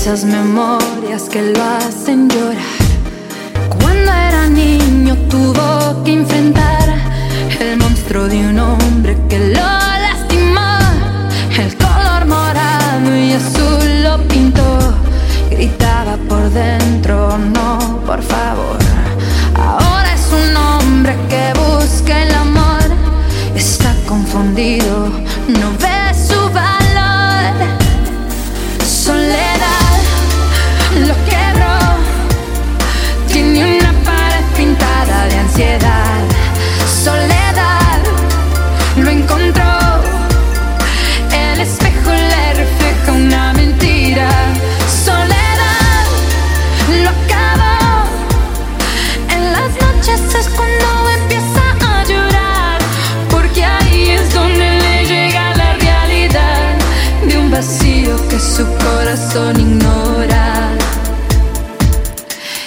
esas memorias que lo hacen llorar. Cuando era niño tuvo que enfrentar el monstruo de un hombre que lo lastimó. El color morado y azul lo pintó. Gritaba por dentro, no, por favor.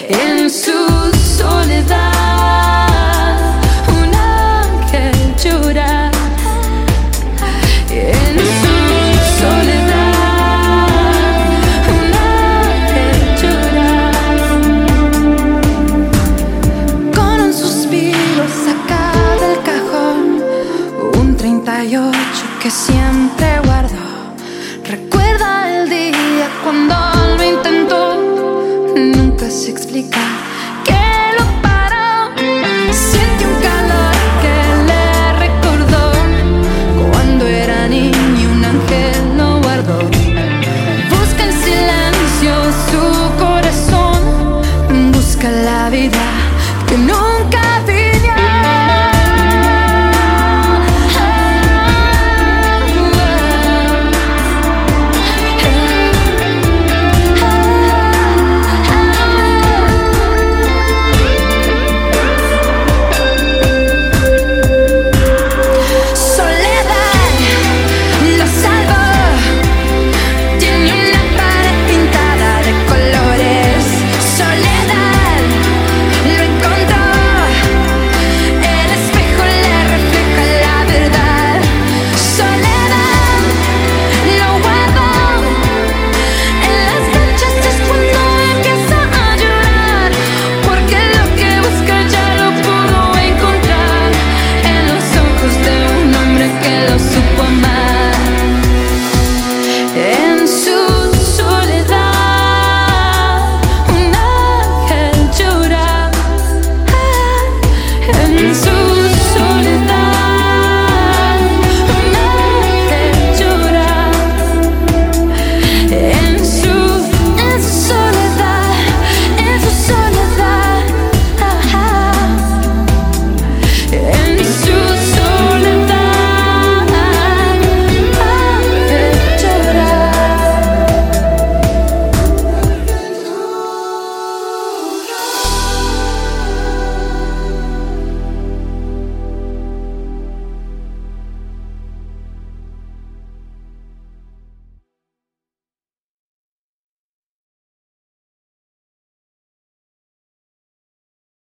En su soledad, un ángel llora. En su soledad, un ángel llora. Con un suspiro saca del cajón un 38 que siempre